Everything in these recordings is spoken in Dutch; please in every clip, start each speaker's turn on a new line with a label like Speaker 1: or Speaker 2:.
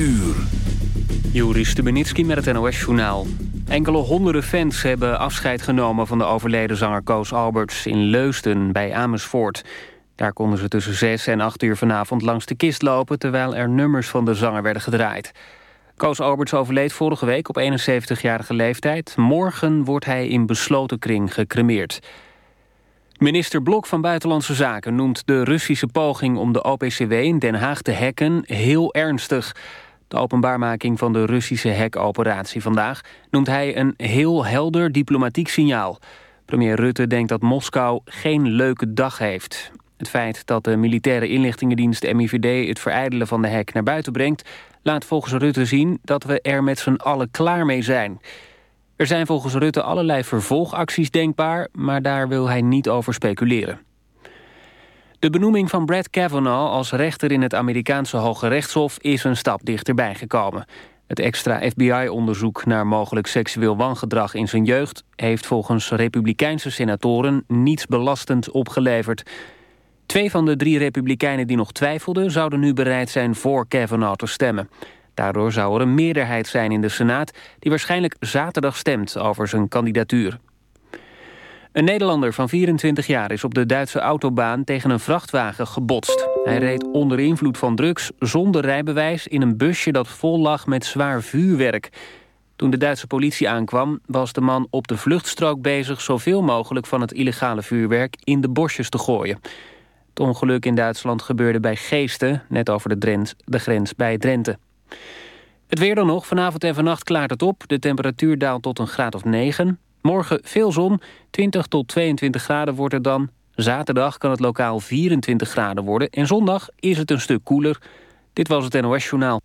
Speaker 1: uur.
Speaker 2: Juri met het NOS-journaal. Enkele honderden fans hebben afscheid genomen van de overleden zanger Koos Alberts... in Leusden bij Amersfoort. Daar konden ze tussen 6 en 8 uur vanavond langs de kist lopen... terwijl er nummers van de zanger werden gedraaid. Koos Alberts overleed vorige week op 71-jarige leeftijd. Morgen wordt hij in besloten kring gecremeerd. Minister Blok van Buitenlandse Zaken noemt de Russische poging... om de OPCW in Den Haag te hacken heel ernstig... De openbaarmaking van de Russische hackoperatie vandaag... noemt hij een heel helder diplomatiek signaal. Premier Rutte denkt dat Moskou geen leuke dag heeft. Het feit dat de militaire inlichtingendienst MIVD... het verijdelen van de hack naar buiten brengt... laat volgens Rutte zien dat we er met z'n allen klaar mee zijn. Er zijn volgens Rutte allerlei vervolgacties denkbaar... maar daar wil hij niet over speculeren. De benoeming van Brad Kavanaugh als rechter in het Amerikaanse Hoge Rechtshof is een stap dichterbij gekomen. Het extra FBI-onderzoek naar mogelijk seksueel wangedrag in zijn jeugd... heeft volgens republikeinse senatoren niets belastend opgeleverd. Twee van de drie republikeinen die nog twijfelden... zouden nu bereid zijn voor Kavanaugh te stemmen. Daardoor zou er een meerderheid zijn in de Senaat... die waarschijnlijk zaterdag stemt over zijn kandidatuur. Een Nederlander van 24 jaar is op de Duitse autobaan tegen een vrachtwagen gebotst. Hij reed onder invloed van drugs zonder rijbewijs in een busje dat vol lag met zwaar vuurwerk. Toen de Duitse politie aankwam was de man op de vluchtstrook bezig zoveel mogelijk van het illegale vuurwerk in de bosjes te gooien. Het ongeluk in Duitsland gebeurde bij Geesten, net over de, Drent, de grens bij Drenthe. Het weer dan nog. Vanavond en vannacht klaart het op. De temperatuur daalt tot een graad of 9. Morgen veel zon, 20 tot 22 graden wordt het dan. Zaterdag kan het lokaal 24 graden worden. En zondag is het een stuk koeler. Dit was het NOS Journaal.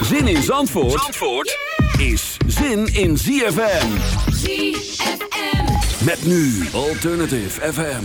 Speaker 1: Zin in Zandvoort, Zandvoort is zin in ZFM.
Speaker 3: ZFM.
Speaker 1: Met nu Alternative FM.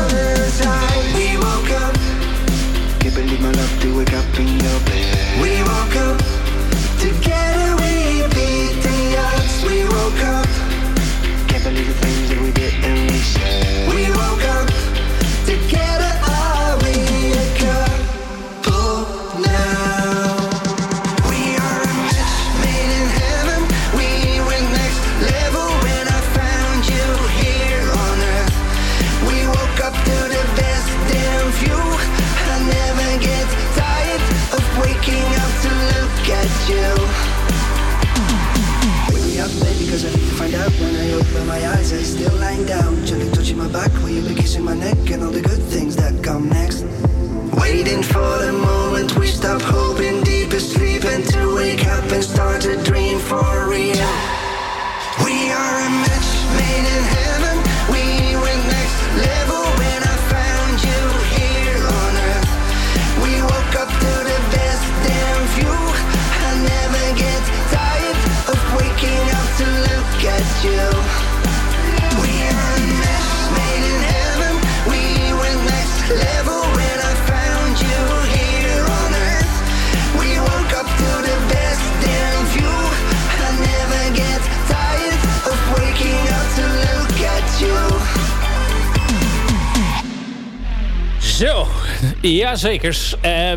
Speaker 3: ja zeker.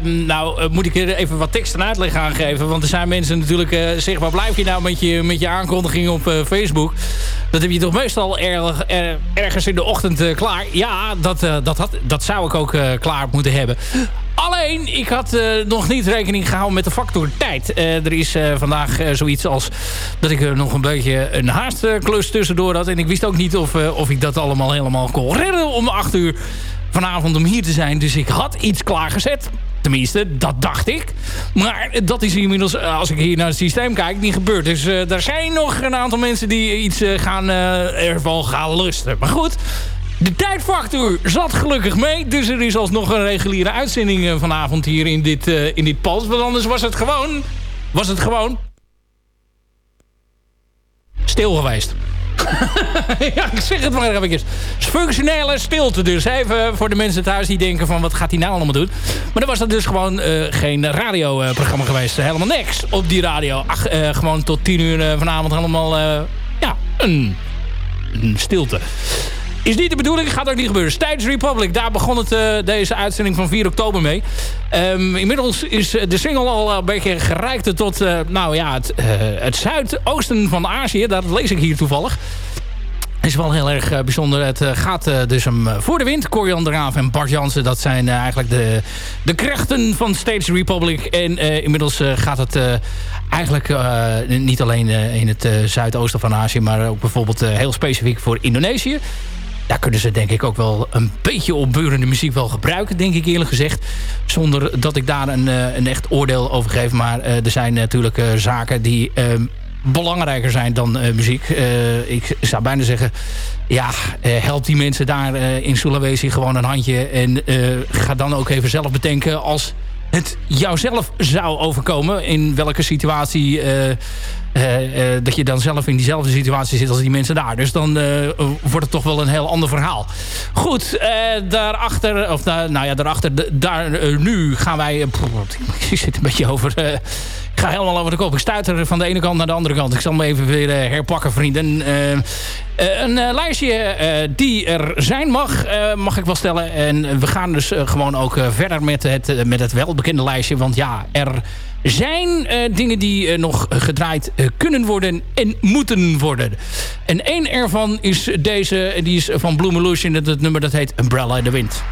Speaker 3: Um, nou uh, moet ik er even wat tekst en uitleg aan geven. Want er zijn mensen natuurlijk, uh, zeg maar, blijf je nou met je, met je aankondiging op uh, Facebook. Dat heb je toch meestal erg, er, ergens in de ochtend klaar. Ja, dat, dat, had, dat zou ik ook klaar moeten hebben. Alleen, ik had nog niet rekening gehouden met de factor tijd. er is vandaag zoiets als dat ik nog een beetje een haastklus tussendoor had. En ik wist ook niet of, of ik dat allemaal helemaal kon redden om 8 uur vanavond om hier te zijn. Dus ik had iets klaargezet. Tenminste, dat dacht ik. Maar dat is inmiddels, eh, als ik hier naar het systeem kijk, niet gebeurd. Dus uh, er zijn nog een aantal mensen die iets uh, gaan, ervan gaan lusten. Maar goed, de tijdfactor zat gelukkig mee. Dus er is alsnog een reguliere uitzending vanavond hier in dit, in dit. Want anders was het gewoon... Was het gewoon... Stil geweest. ja, ik zeg het maar even. Functionele stilte dus. Even voor de mensen thuis die denken van wat gaat hij nou allemaal doen. Maar dan was dat dus gewoon uh, geen radioprogramma geweest. Helemaal niks op die radio. Ach, uh, gewoon tot tien uur uh, vanavond helemaal ja, een stilte. Is niet de bedoeling, gaat ook niet gebeuren. Stijds Republic, daar begon het, uh, deze uitzending van 4 oktober mee. Um, inmiddels is de single al een beetje gereikt tot nou ja, het, het zuidoosten van Azië. Dat lees ik hier toevallig. Is wel heel erg bijzonder. Het gaat dus hem voor de wind. Corian Raaf en Bart Jansen, dat zijn eigenlijk de, de krachten van Stage Republic. En inmiddels gaat het eigenlijk niet alleen in het zuidoosten van Azië... maar ook bijvoorbeeld heel specifiek voor Indonesië daar kunnen ze denk ik ook wel een beetje opbeurende muziek wel gebruiken, denk ik eerlijk gezegd. Zonder dat ik daar een, eh, een echt oordeel over geef. Maar uh, er zijn natuurlijk uh, zaken die ehm, belangrijker zijn dan muziek. ik zou bijna zeggen, ja, help die mensen daar in Sulawesi gewoon een handje. En ga dan ook even zelf bedenken als het jouzelf zou overkomen. In welke situatie uh, dat je dan zelf in diezelfde situatie zit als die mensen daar. Dus dan wordt het toch wel een heel ander verhaal. Goed, daarachter, of daar, nou ja, daarachter, daar, nu gaan wij... Ik zit een beetje over... Ik ga helemaal over de kop. Ik stuiter van de ene kant naar de andere kant. Ik zal me even weer herpakken, vrienden. Een lijstje die er zijn mag, mag ik wel stellen. En we gaan dus gewoon ook verder met het, met het welbekende lijstje. Want ja, er zijn dingen die nog gedraaid kunnen worden en moeten worden. En één ervan is deze, die is van Bloemeloes in het nummer dat heet Umbrella in the Wind.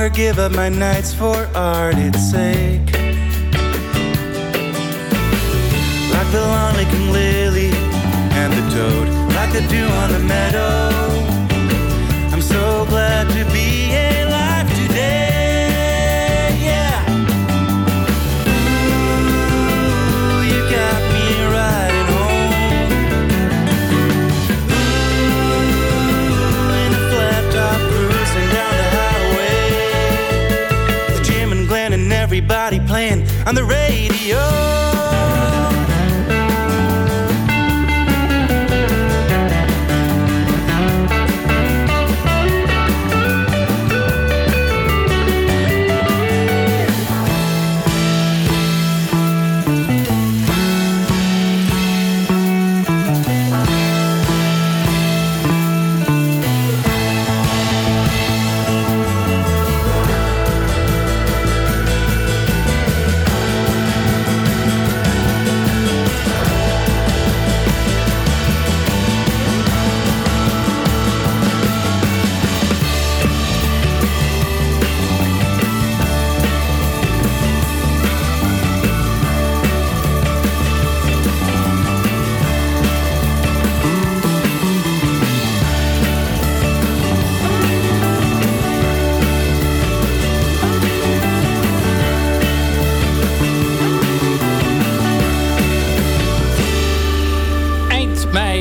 Speaker 4: Longer
Speaker 5: give up my nights for art its sake. Like the lawn lily and the toad, like the dew on the meadow. On the radio.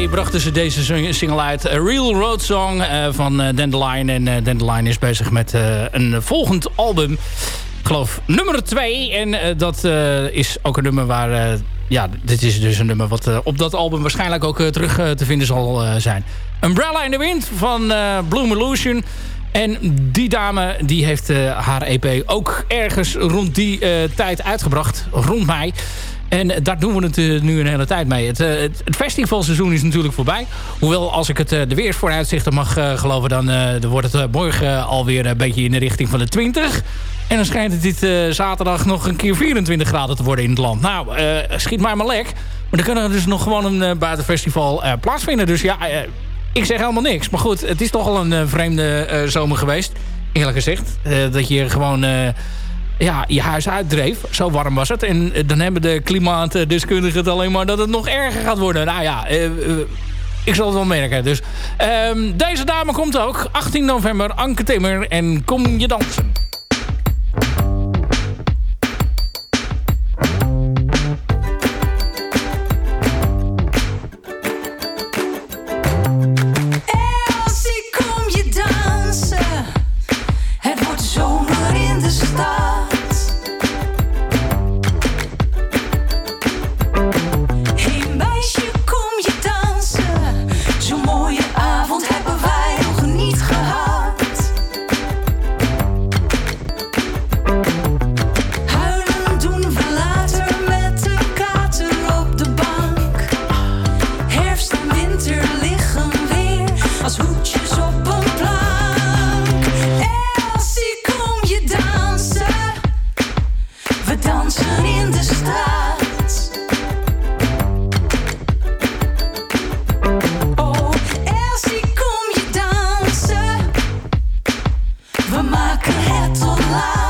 Speaker 3: Brachten ze deze zing- single uit. A Real Road Song eh, van eh, Dandelion. En eh, Dandelion is bezig met een volgend album. Ik geloof nummer 2. En dat is ook een nummer waar... ja, dit is dus een nummer wat op dat album waarschijnlijk ook terug te vinden zal zijn. Umbrella in the Wind van Bloom Illusion. En die dame die heeft haar EP ook ergens rond die tijd uitgebracht. Rond mei. En eh, daar doen we het eh, nu een hele tijd mee. Eh, het, het, festivalseizoen is natuurlijk voorbij. Hoewel, als ik het, uh, de weersvooruitzichten mag geloven... Dan, wordt het morgen alweer een beetje in de richting van de 20. En dan schijnt het dit zaterdag nog een keer 24 graden te worden in het land. Nou, schiet maar maar lek. Maar dan kunnen er dus nog gewoon een buitenfestival plaatsvinden. Dus ja, ik zeg helemaal niks. Maar goed, het is toch al een vreemde zomer geweest. Eerlijk gezegd. dat je gewoon ja, je huis uitdreef. Zo warm was het. En eh, dan hebben de klimaatdeskundigen het alleen maar dat het nog erger gaat worden. Nou ja, eh, eh, ik zal het wel merken. Dus, ehm, deze dame komt ook. 18 november, Anke Timmer. En kom je dansen.
Speaker 4: love.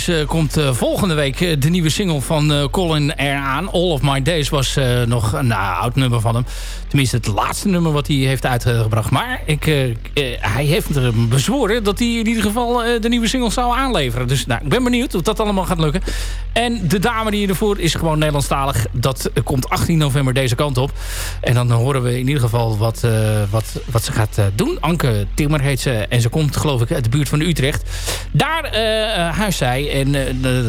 Speaker 4: Is,
Speaker 3: uh, komt uh, volgende week uh, de nieuwe single van Colin eraan. All of My Days was nog een oud nummer van hem. Tenminste, het laatste nummer wat hij heeft uitgebracht. Maar ik, hij heeft er bezworen dat hij in ieder geval de nieuwe single zou aanleveren. Dus nou, ik ben benieuwd of dat allemaal gaat lukken. En de dame die ervoor is gewoon Nederlandstalig. Dat komt 18 november deze kant op. En dan horen we in ieder geval wat, wat, wat ze gaat doen. Anke Timmer heet ze. En ze komt geloof ik uit de buurt van Utrecht. Daar huis zij. En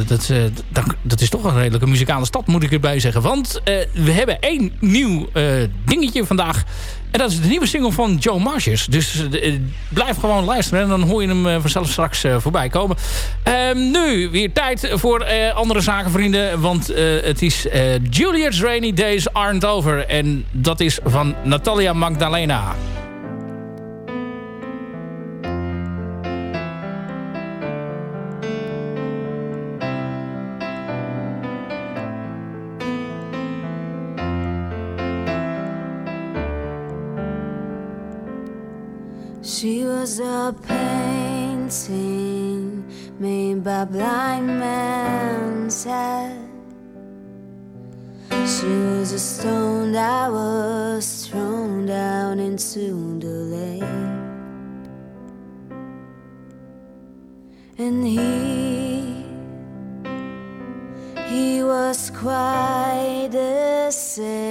Speaker 3: dat, uh, dat, dat, is toch een redelijke muzikale stad, moet ik erbij zeggen. Want we hebben één nieuw dingetje vandaag. En dat is de nieuwe single van Joe Marches. Dus blijf gewoon luisteren en dan hoor je hem vanzelf straks voorbij komen. Ehm, nu weer tijd voor andere zaken, vrienden. Want het is Juliet's Rainy Days Aren't Over. En dat is van Natalia Magdalena.
Speaker 6: Was a painting made by blind man's hand. She was a stone that was thrown down into the lake. And he, he was quite the same,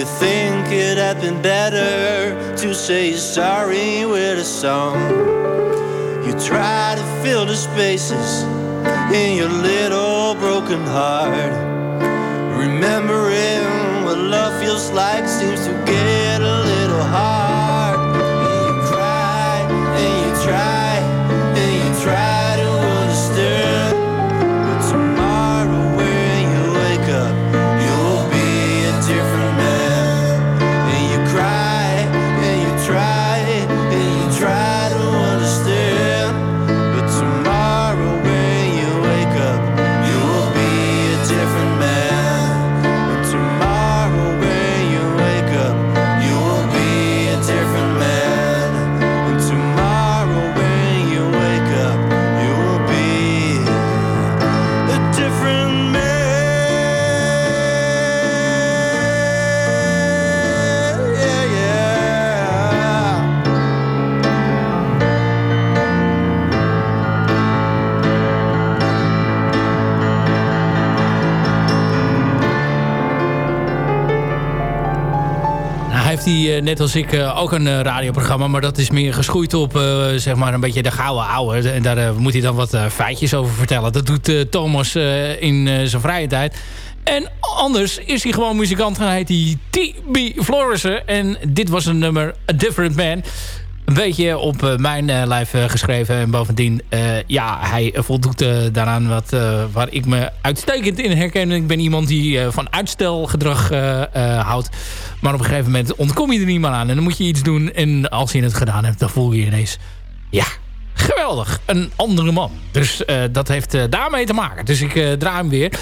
Speaker 6: you
Speaker 5: think it had been better to say sorry with a song? You try to fill the spaces in your little broken heart. Remembering
Speaker 3: net als ik eh, ook een eh, radioprogramma, maar dat is meer geschoeid op eh, zeg maar een beetje de gouden ouwe. En daar eh, moet hij dan wat eh, feitjes over vertellen. Dat doet eh, Thomas eh, in eh, zijn vrije tijd. En anders is hij gewoon muzikant. Dan heet hij T.B. Florissen. En dit was een nummer, A Different Man. Een beetje op eh, mijn eh, lijf eh, geschreven. En bovendien, ja, hij voldoet daaraan wat, waar ik me uitstekend in herken. Ik ben iemand die van uitstelgedrag houdt. Maar op een gegeven moment ontkom je er niet meer aan. En dan moet je iets doen. En als je het gedaan hebt, dan voel je je ineens... Ja, geweldig. Een andere man. Dus dat heeft daarmee te maken. Dus ik draai hem weer.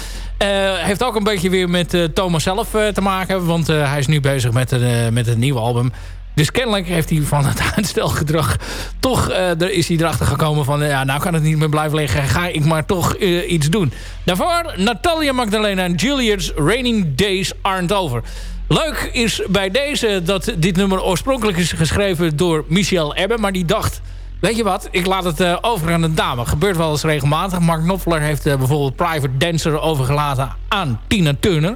Speaker 3: Heeft ook een beetje weer met Thomas zelf te maken. Want hij is nu bezig met een, met album. Dus kennelijk heeft hij van het uitstelgedrag... toch eh, er is hij erachter gekomen van... ja, nou kan het niet meer blijven liggen. Ga ik maar toch eh, iets doen. Daarvoor Natalia Magdalena en Juliet's Raining Days Aren't Over. Leuk is bij deze dat dit nummer oorspronkelijk is geschreven door Michel Ebbe. Maar die dacht... Weet je wat, ik laat het eh, over aan een dame. Gebeurt wel eens regelmatig. Mark Knopfler heeft eh, bijvoorbeeld Private Dancer overgelaten aan Tina Turner.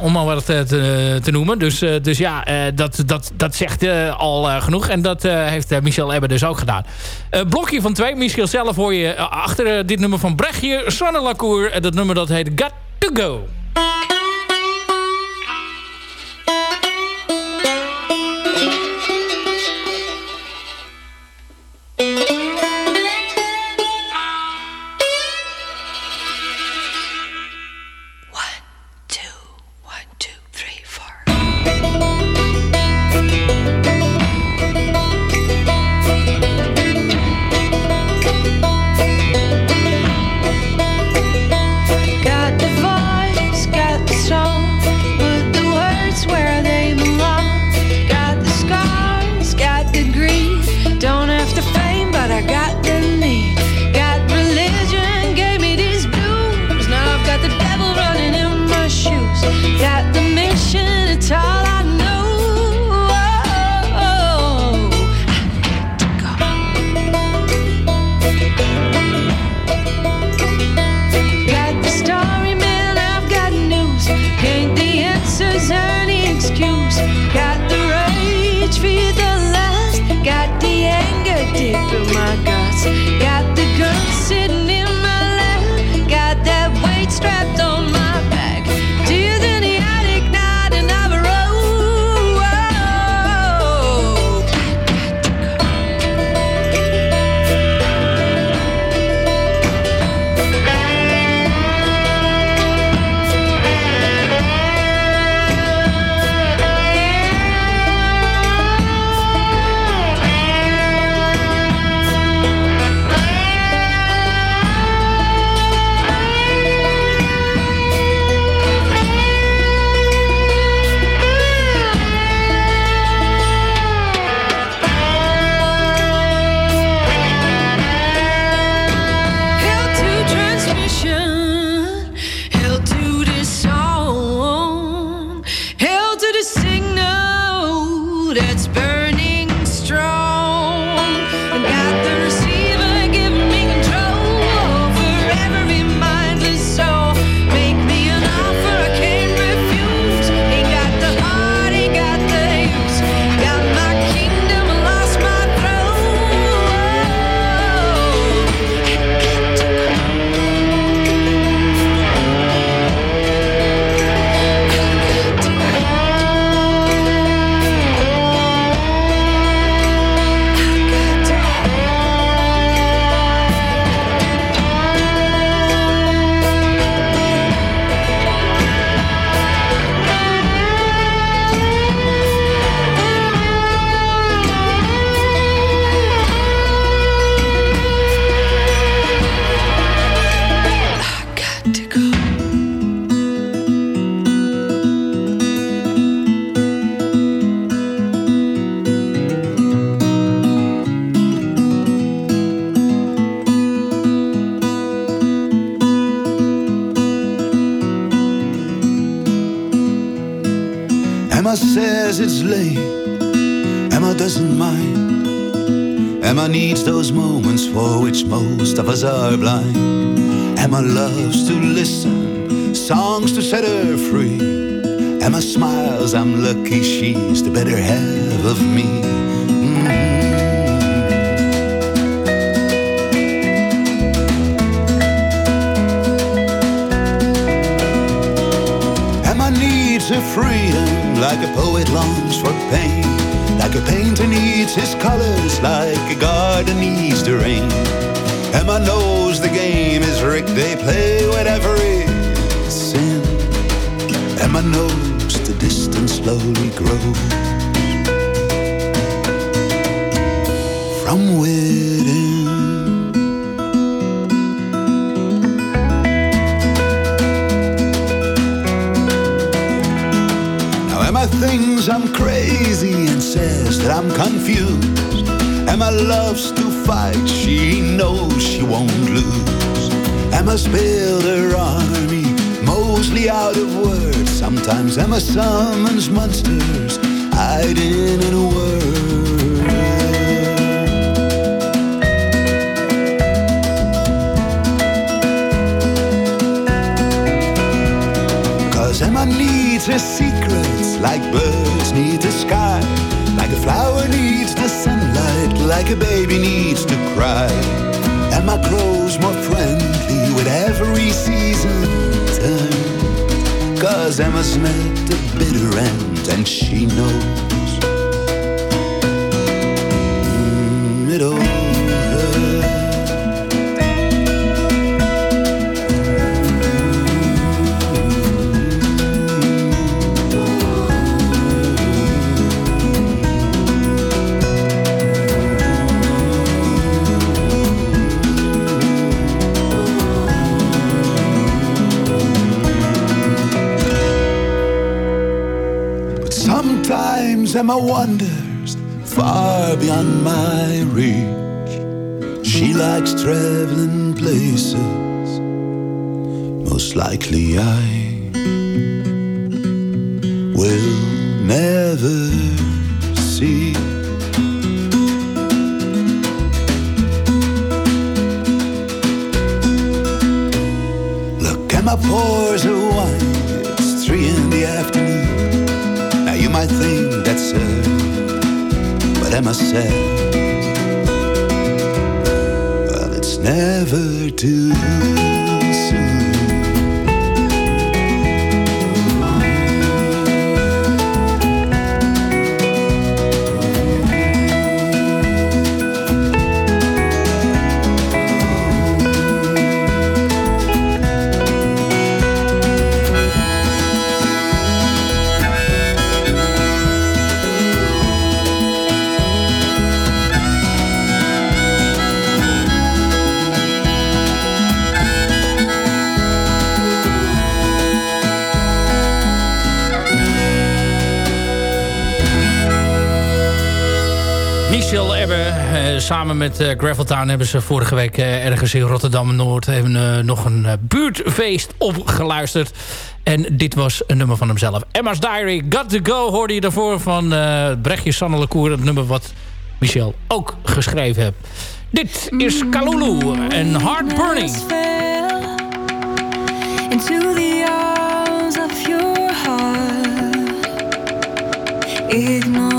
Speaker 3: Om maar wat eh, te, te noemen. Dus, dus ja, dat, dat, dat zegt al genoeg. En dat heeft Michel Ebbe dus ook gedaan. Blokje van twee. Michel zelf hoor je achter dit nummer van Brechtje. Sanne Lacour. Dat nummer dat heet Got To Go.
Speaker 7: Emma needs those moments for which most of us are blind. Emma loves to listen, songs to set her free. Emma smiles, I'm lucky she's the better half of me. Mm. Emma needs her freedom like a poet longs for pain. Like a painter needs his colors, like a garden needs the rain. Emma knows the game is rigged, they play whatever it's sin. Emma knows the distance slowly grows from within. Now Emma thinks I'm crazy and says that I'm confused. Emma loves to fight, she knows she won't lose. Emma's built her army, mostly out of words. Sometimes Emma summons monsters, hiding in a word. Cause Emma needs her secrets like birds need the sky. Like a baby needs to cry. Emma grows more friendly with every season turn. Cause Emma's met a bitter end and she knows. Sometimes Emma wanders far beyond my reach. She likes traveling places. Most likely I will never see. Look, Emma pours her Them by myself. Well, it's never too
Speaker 3: samen met eh, Graveltown hebben ze vorige week eh, ergens in Rotterdam-Noord hebben, eh, nog een buurtfeest opgeluisterd. En dit was een nummer van hemzelf. Emma's Diary, Got To Go hoorde je daarvoor van Brechtje Sanne Lecour. Het nummer wat Michel ook geschreven heeft. Dit is Kalulu en Hard Burning.
Speaker 4: fell into the arms of your heart. Ignorance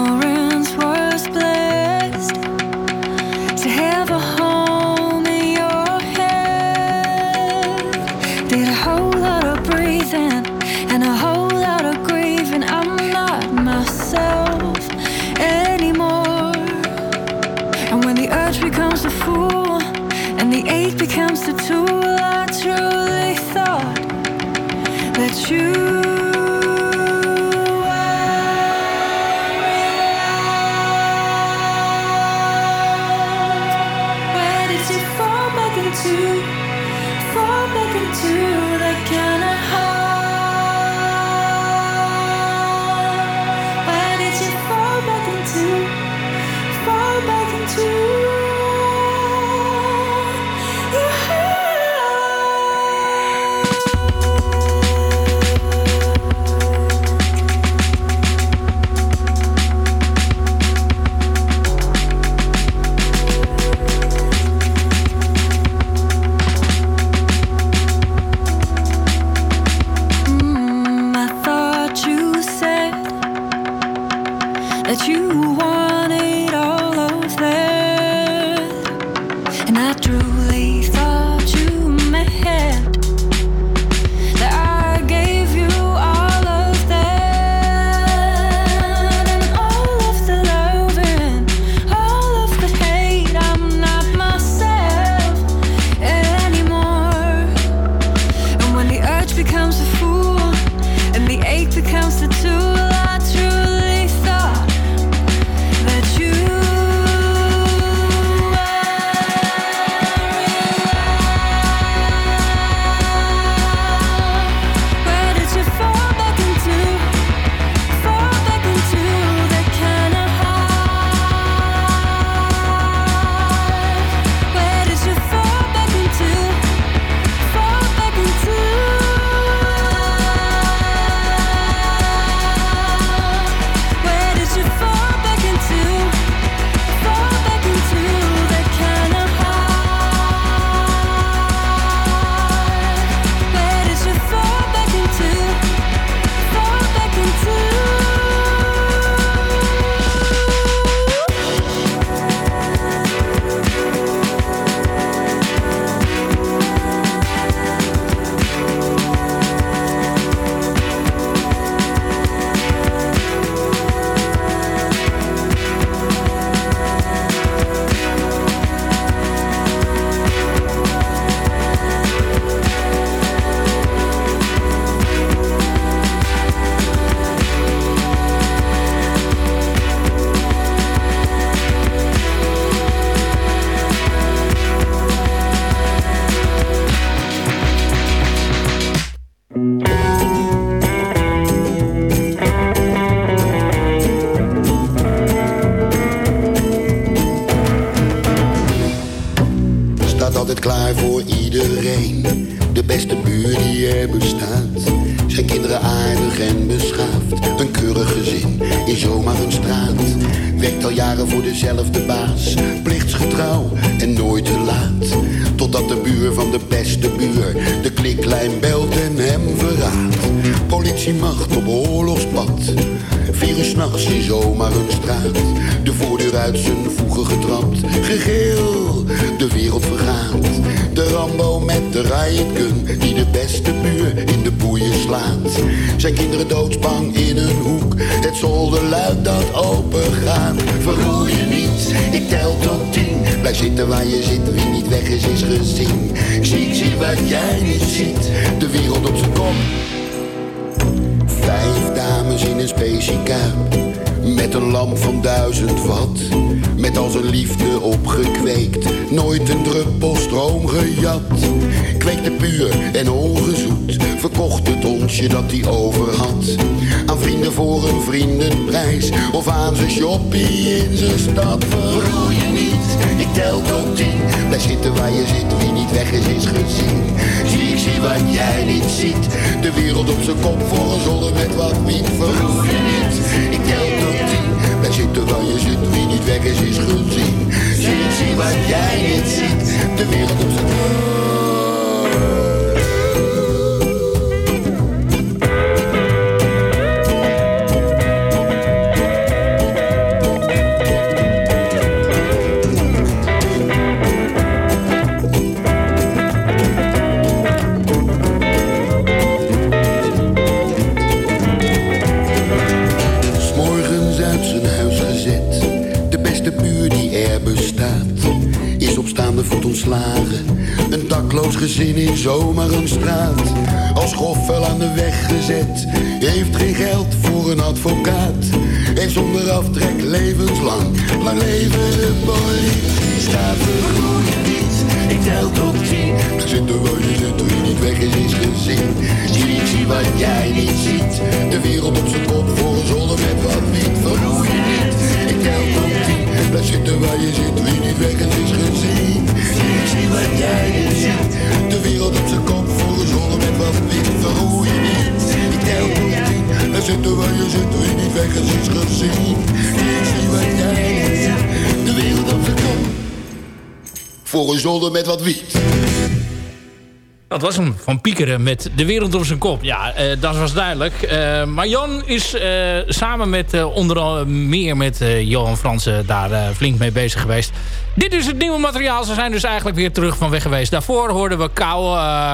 Speaker 3: piekeren met de wereld op zijn kop. Ja, eh, dat was duidelijk. Eh, maar Jan is eh, samen met onder meer met Johan Fransen daar flink mee bezig geweest. Dit is het nieuwe materiaal. Ze zijn dus eigenlijk weer terug van weg geweest. Daarvoor hoorden we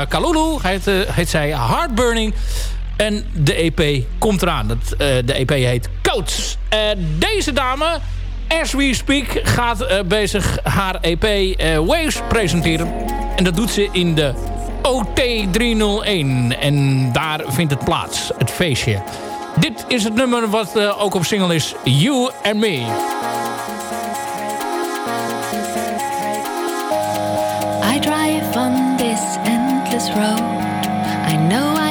Speaker 3: Kalulu, heet, heet zij Heartburning. En de EP komt eraan. Dat, de EP heet Coats. deze dame... As We Speak gaat bezig haar EP Waves presenteren. En dat doet ze in de OT301. En daar vindt het plaats, het feestje. Dit is het nummer wat eh, ook op single is. You and Me.
Speaker 4: I drive on this endless road. I know I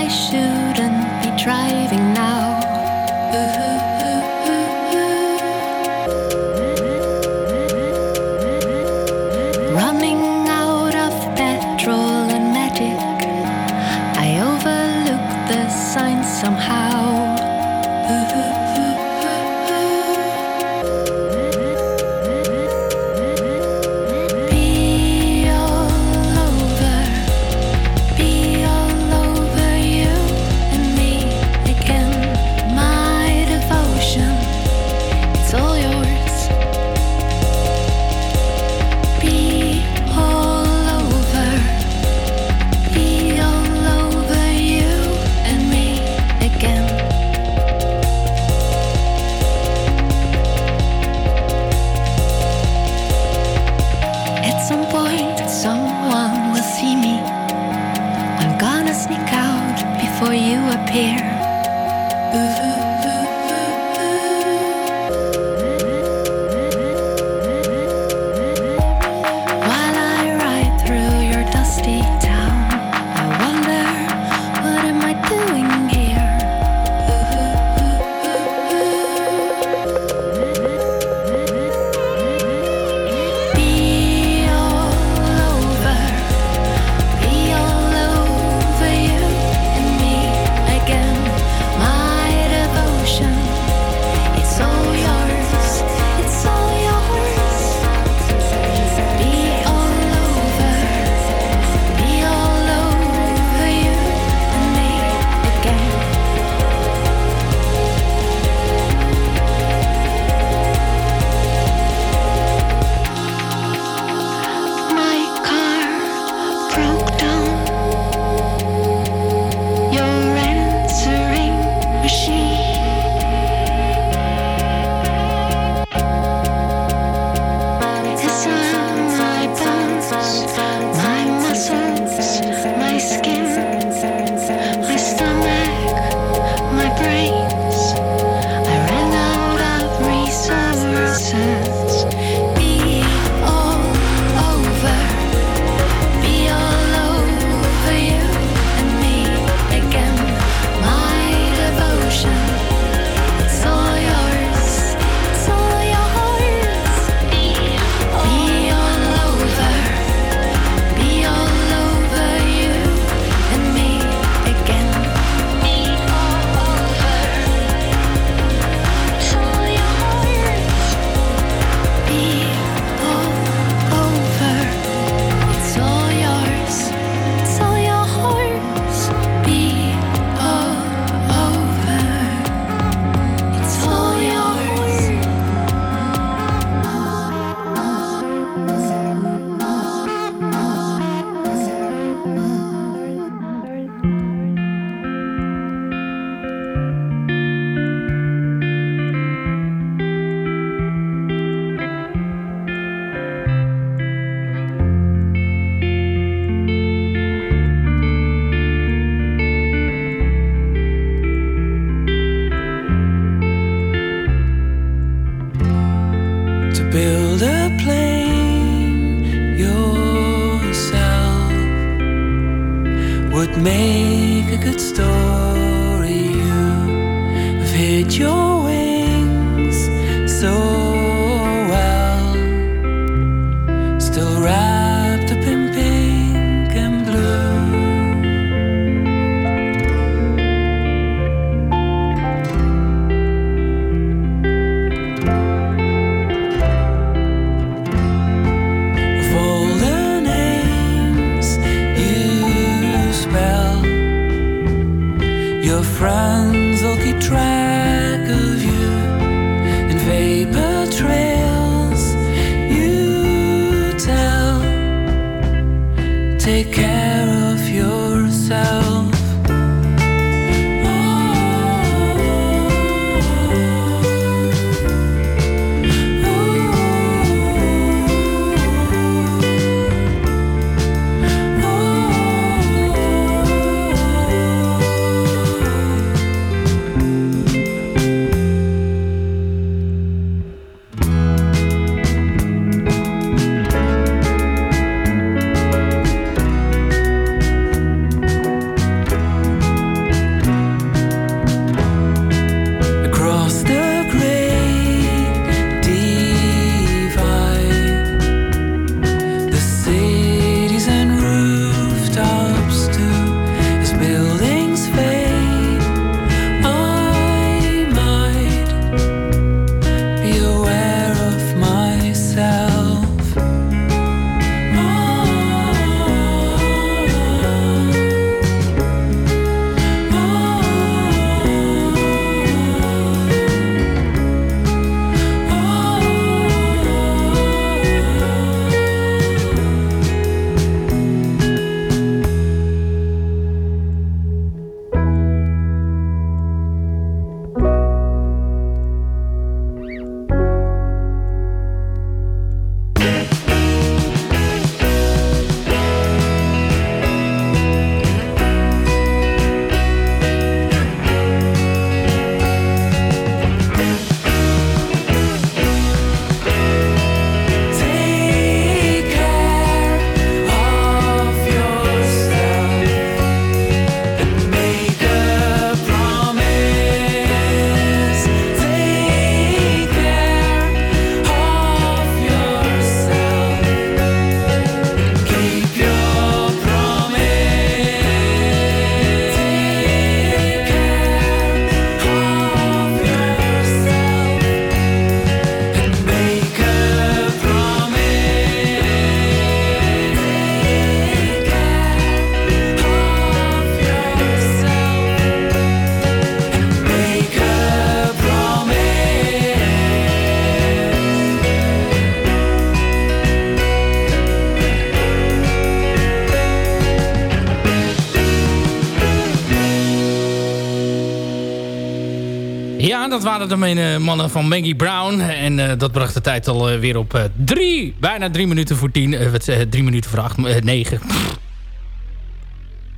Speaker 3: waren de mene mannen van Maggie Brown. En eh, dat bracht de tijd alweer weer op eh, drie, bijna drie minuten voor tien. eh, eh, drie minuten voor acht, eh, negen.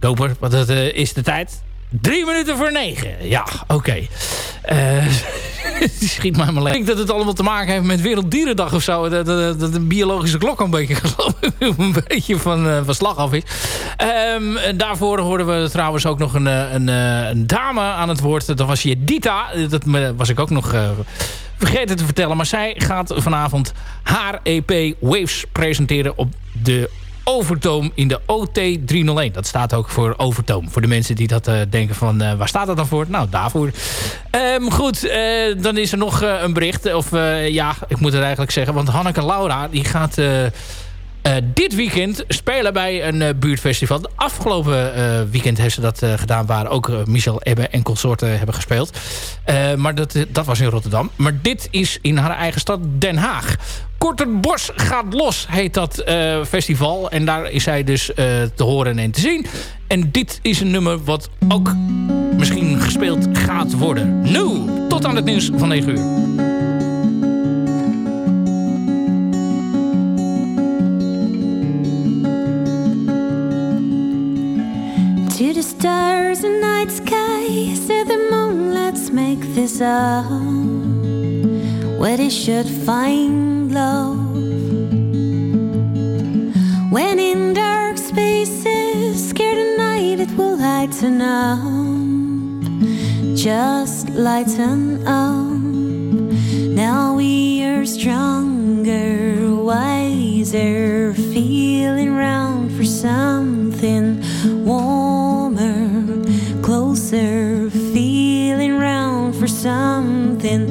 Speaker 3: Doper, wat dat, eh, is de tijd? Drie minuten voor negen. Ja, oké. Eh, die schiet mij maar lekker. Ik denk dat het allemaal te maken heeft met Werelddierendag of zo. Dat, dat, dat de biologische klok een beetje, een beetje van, eh, van slag af is. Ehm, daarvoor hoorden we trouwens ook nog een, eh, een, eh, een dame aan het woord. Dat was Jedita. Dat was ik ook nog eh, vergeten te vertellen. Maar zij gaat vanavond haar EP Waves presenteren op de Overtoom in de OT 301. Dat staat ook voor Overtoom. Voor de mensen die dat eh, denken van eh, waar staat dat dan voor? Nou, daarvoor. Ehm, goed, eh, dan is er nog een bericht. Of ja, ik moet het eigenlijk zeggen. Want Hanneke Laura die gaat... eh, dit weekend spelen bij een eh, buurtfestival. Afgelopen eh, weekend heeft ze dat gedaan... waar ook Michel Ebbe en consorten hebben gespeeld. Maar dat, dat was in Rotterdam. Maar dit is in haar eigen stad Den Haag. Korterbos gaat los, heet dat festival. En daar is zij dus te horen en te zien. En dit is een nummer wat ook misschien gespeeld gaat worden. Nu, tot aan het nieuws van 9 uur.
Speaker 6: Stars and night sky, said the moon, let's make this our home where they should find love. When in dark spaces, scared at night, it will
Speaker 8: lighten up, just lighten up. Now we are stronger, wiser, feeling round for something warm are feeling round for something.